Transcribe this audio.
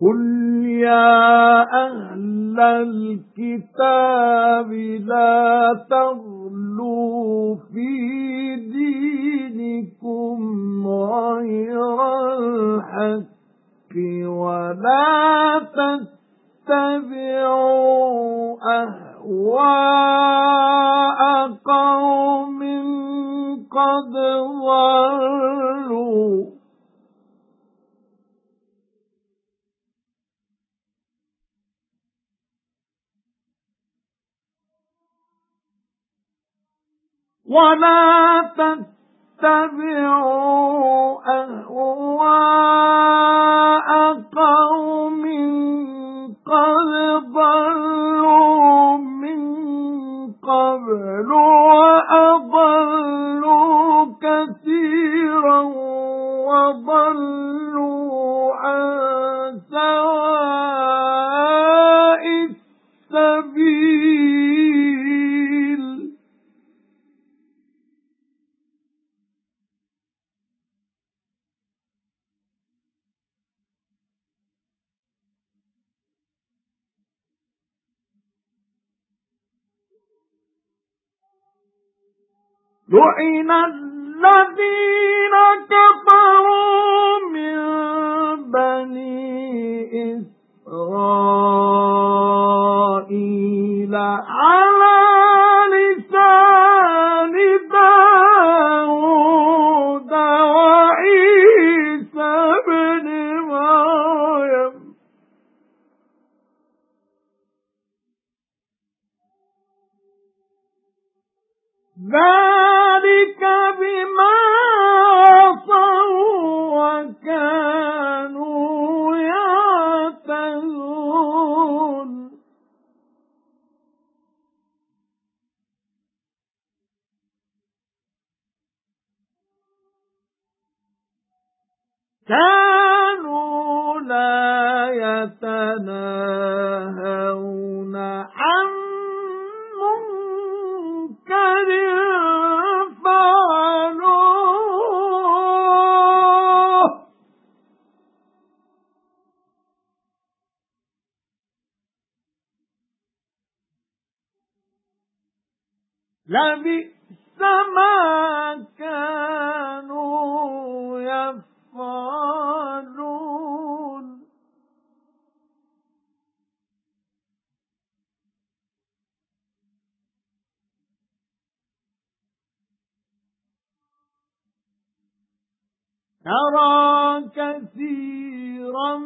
قُلْ يَا أَهْلَ الْكِتَابِ لَا تَغْلُوا فِي دِينِكُمْ غَيْرَ الْحَقِّ وَلَا تَتَّبِعُوا أَهْوَاءَ قَوْمٍ قَدْ ضَلُّوا وَلَا تَتَّبِعُوا أَهْوَاءَ قَوْمٍ قَدْ ضَلُّوا مِن قَبْلُ وَأَضَلُّوا كَثِيرًا وَضَلُّوا لُعِنَ الَّذِينَ كَفَرُوا مِن بَنِي إِسْرَائِيلَ عَلَى لِسَانِ دَاوُودَ وَعِيسَى ابْنِ مَرْيَمَ. ذَلِكَ بِمَا وَكَانُوا كَانُوا لَا يَتَنَاهَوْنَ لَبِئْسَ مَا كَانُوا يَفْعَلُونَ. تَرَى كَثِيرًا